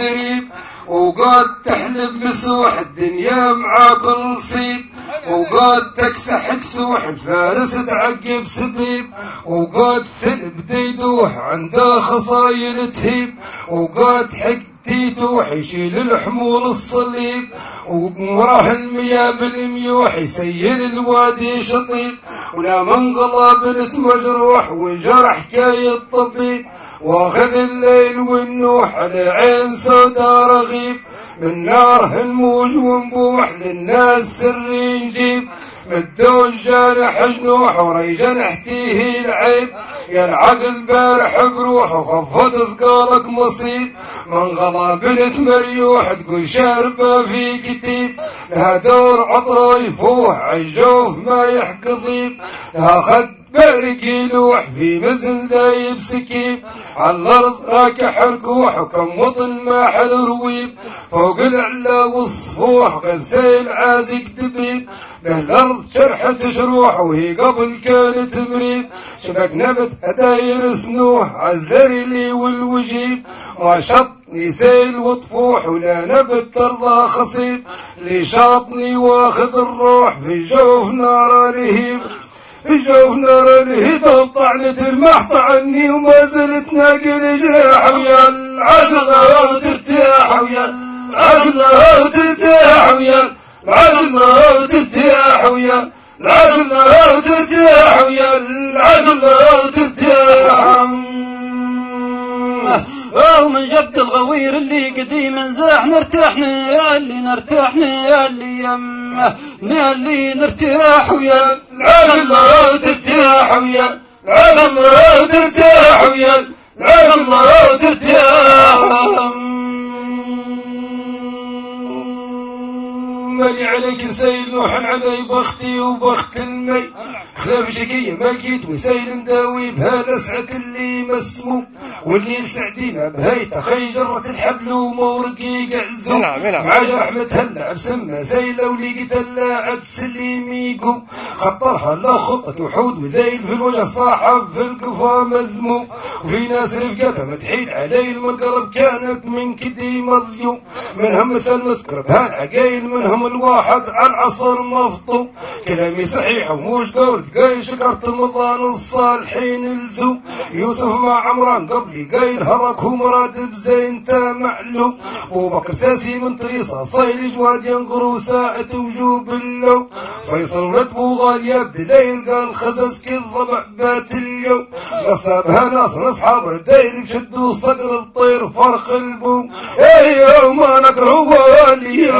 الدريب وقاد تحلب مسوح الدنيا معاك نصيب وقاد تكسح كسوح الفارس تعقب سبيب وقاد ثلب ديدوح عنده خصايل تهيب وقاد حق تيتوح يشيل الحمول الصليب ومراه المياه بالميوح يسيل الوادي شطيب. ولا منغلى بنت مجروح والجرح حكاية الطبيب. واخذ الليل والنوح على عين سودا رغيب. من نار الموج ونبوح للناس سري نجيب مدو الجارح جنوح وريجا نحتيه العيب. يا العقل بارح بروح وخفض ثقالك مصيب. من غلا بنت مريوح تقول شاربة في كتيب. لها دور عطرة يفوح عالجوف ما يحكي لها خد برقي لوح في مزن دايب سكيب على الأرض راكح ركوح وكم وطن ما حل رويب. فوق العلا والصفوح قد سيل عازق دبيب. به الأرض شرحت جروح وهي قبل كانت مريب. شبك نبت هداير سنوح عزلري لي والوجيب. ما شطني سيل وطفوح ولا نبت ترضى خصيب. لي شاطني واخذ الروح في جوف نار رهيب. جوف نار الهدى طعنت المح طعني وما زلت ناقل جراح ويا العقل وترتاح ويا العقل وترتاح ويا العقل وترتاح ويا العقل وترتاح ويا العقل وترتاح ومن جبت الغوير اللي قديم نزاح نرتاح يا اللي نرتاح يا اللي يمه يا اللي نرتاح ويا العقل وترتاح ويا العقل وترتاح ويا العقل وترتاح مالي عليك نسيل نوح علي بختي وبخت المي. خلاف شكية ما لقيت وسيل نداوي بها لسعة اللي مسمو. واللي سعدينا بهيتا خي جرة الحبل ومورقي قعزو. مع جرح متهلع بسمة سيلة ولقيت اللاعب سليميكو خطرها لا خطة وحود وذيل في الوجه صاحب في القفا مذموم وفي ناس رفقتها متحيد علي المنقلب كانت من كدي مضيوم منهم مثل نذكر بهالعقايل منهم الواحد على العصر مفطو. كلامي صحيح وموش قول قايل شكرت المضان الصالحين الزو. يوسف مع عمران قبلي قايل هرك ومراد بزين تا معلو وبكر ساسي من طريصة صيل جواد ينقروا ساعة وجوب اللو. فيصل ولد بوغال يبدي ليل قال خزز كالضبع بات اليوم قصنا بها ناس أصحاب الديل بشدوا صقر الطير فرخ البو اي يوم ما نكره وألي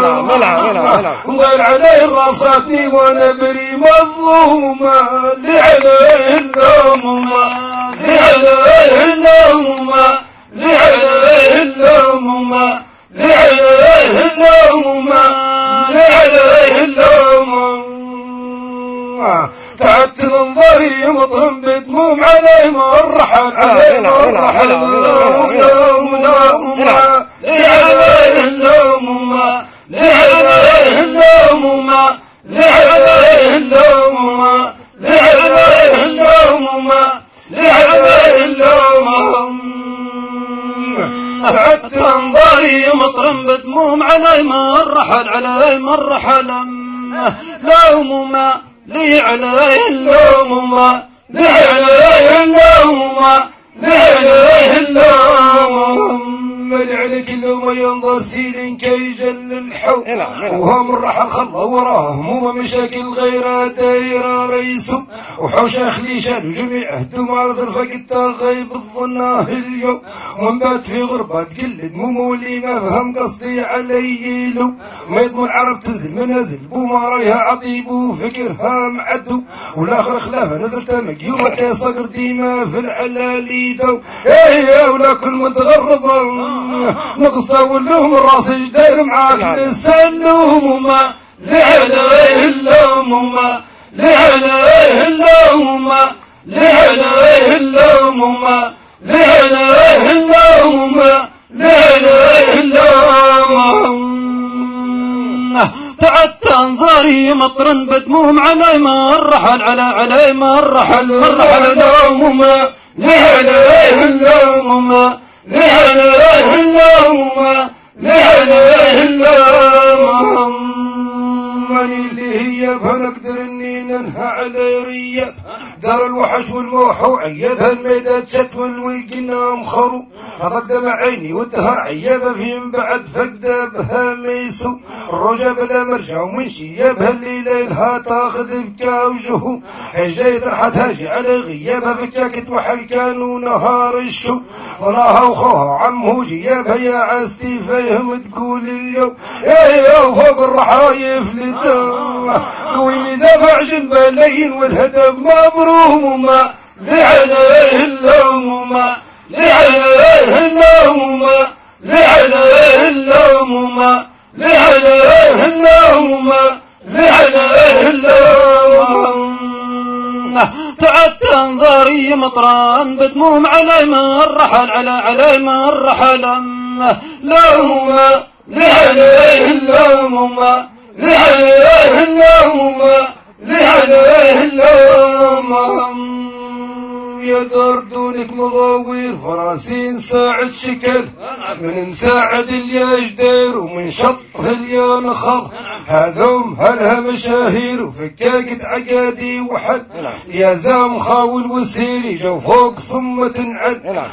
وغير عليه رافاتني وأنا بري مظلومة. اللي عليه اللومة اللي عليه اللومة اللي عليه اللومة اللي عليه اللومة اللي عليه اللومة تعبت منظري مطرم بدموم علي مرحل علي مرحل لومة اللي عليه اللومة لعليه اللومة لعليه اللومة لعليه اللومة لعليه اللومة تعبت انظاري مطرم بدموم علي مرحل علي مرحل لومة لي عليه اللومة لي عليه اللومة لي عليه اللومة محمد عليك لو ينظر سيل كي جل الحو وهم الرحل خلى وراه مو مشاكل غير دايرة ريسو وحوش اخلي شال جميع اهدم على ظرفك غيب الظناه اليوم. ومبات في غربة تقلد مو مولي ما فهم قصدي علي لو. ما يضمن العرب تنزل منازل بو ما رأيها عطيب وفكرها معدو. والآخر خلافة نزلت مقيومة كي صقر ديما في العلالي دو. إيه ولا كل من تغرب نقص لهم الراس داير معاك نسلهم ما. لعليه اللوم ما. لعليه اللوم ما. لعليه اللوم ما. لعليه اللوم ما. لعليه اللوم تعدت انظاري مطرن بدموم علي ما الرحل على علي ما الرحل الرحل لوم ما. لعليه اللوم الوحش والموح وعيبها الميدات شتول والقنا مخرو قدم عيني والدهر عيبها فيهم بعد فقد بها ميسو. الرجا بلا مرجع ومن شيبها اللي ليلها تاخذ بكا وجهو. جاي طرحت هاجي على غيابها بكاكت وحل كانوا نهار الشو. وراها وخوها عمه جيابها يا عستي فيهم تقول اليوم. يا فوق الرحايف لتا وين زفع جنب الليل والهدف مبروم ما لعنه اللوم ما لعنه اللوم لعنه اللوم ما لعنه اللوم لعنه اللوم تعد تنظري مطران بدموم على ما الرحل على على ما الرحل لوم لعنه اللوم اللوم لعنه اللوم يا دردونك مغاوير. فراسين ساعد شكل من مساعد الياج دير ومن شط اليا نخض هذوم هلها مشاهير وفكاكة عقادي وحد؟ يا زام خاول وسيري جو فوق صمة عد.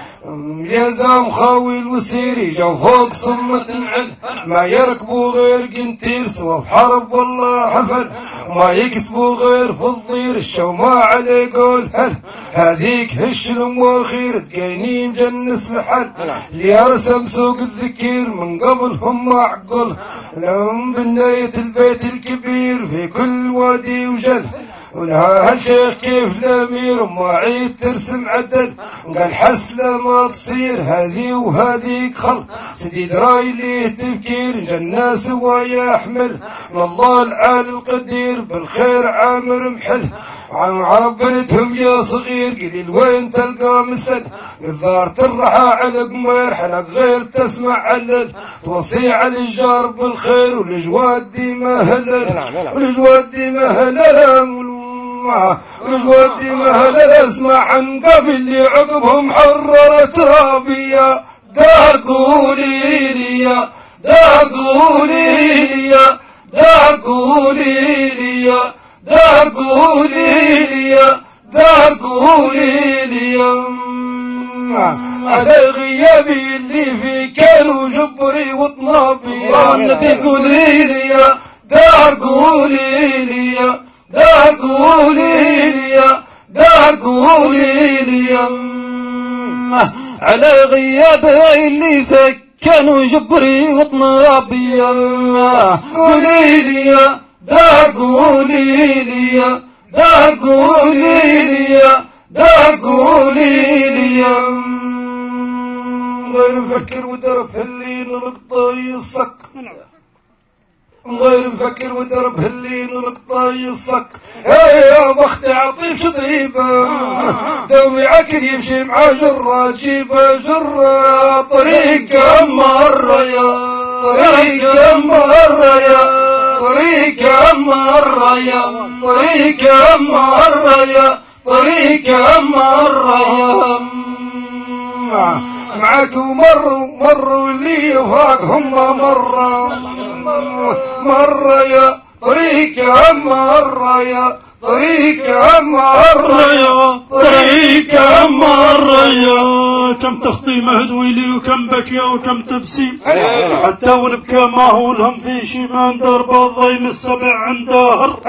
يا زام خاول وسيري جو فوق صمة عد. ما يركبوا غير قنتير سوا في حرب والله حفل ما يكسبوا غير في الضير الشو ما عليه قول هل؟ هذيك هش المواخير تقينين جنس محل اللي رسم سوق الذكير من قبلهم ما عقل لهم بناية البيت الكبير في كل وادي وجل. ولها هالشيخ كيف الأمير ما عيد ترسم عدل. قال حسلة ما تصير هذه وهذيك خل. سيدي دراي ليه تفكير جنة سوا يحمل من الله العالي القدير بالخير عامر محل. عن عرب بنتهم يا صغير قليل وين تلقى مثل؟ قذار ترحى على قمير حلق غير تسمع علل. توصي على الجار بالخير والجواد دي ما هلل والجواد دي ما هلل. دي ما اسمع عن قبل اللي عقبهم حررت رابية دار قولي لي دار قولي لي دار قولي لي دار قولي لي دار قولي لي على غيابي اللي في كانوا جبري وطنابي. النبي قولي لي دار قولي لي دار قولي لي دار قولي لي على غيابي اللي فك كانوا جبري وطنابي قولي لي دار قولي لي دار قولي لي دار قولي لي غير مفكر ودرب هاللين ونقطة الصك غير مفكر ودرب هاللين ونقطة الصك يا بختي عطيب شطيبة دومي عكر يمشي مع جرة جيبة جرة. طريق مرة يا طريق مرة يا طريق مرة يا طريق مرة يا طريق مرة يا. معك ومروا مروا اللي فاقهم مرة. مرة يا طريق مرة يا طريق مرة يا طريق مرة يا كم تخطي مهدويلي وكم بكيا وكم تبسيم حتى ونبكى ما هو لهم في شيمان درب الضيم السبع عند دهر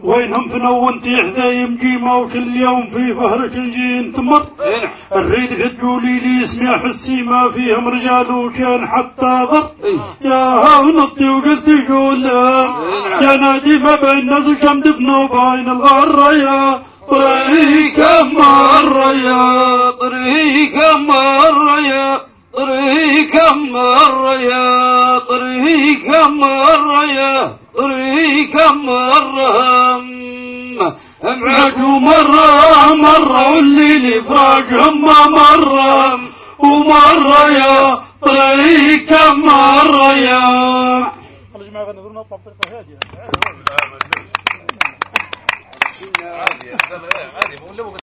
وينهم في نونتي حذايم قيمة وكل يوم في فهرك نجي تمر الريد تقولي لي اسمي حسي ما فيهم رجال وكان حتى ضر. يا ها نطي وقلت يقول يا نادي ما بين نزل كم دفنوا بين الغرة يا طريق مرة يا طريق مرة يا طريق مرة يا طريق مرة يا طريق مرة معك مرة مرة والليل فراقهم مرة ومرة يا طريق مرة يا بطريقة هادية عادي عادي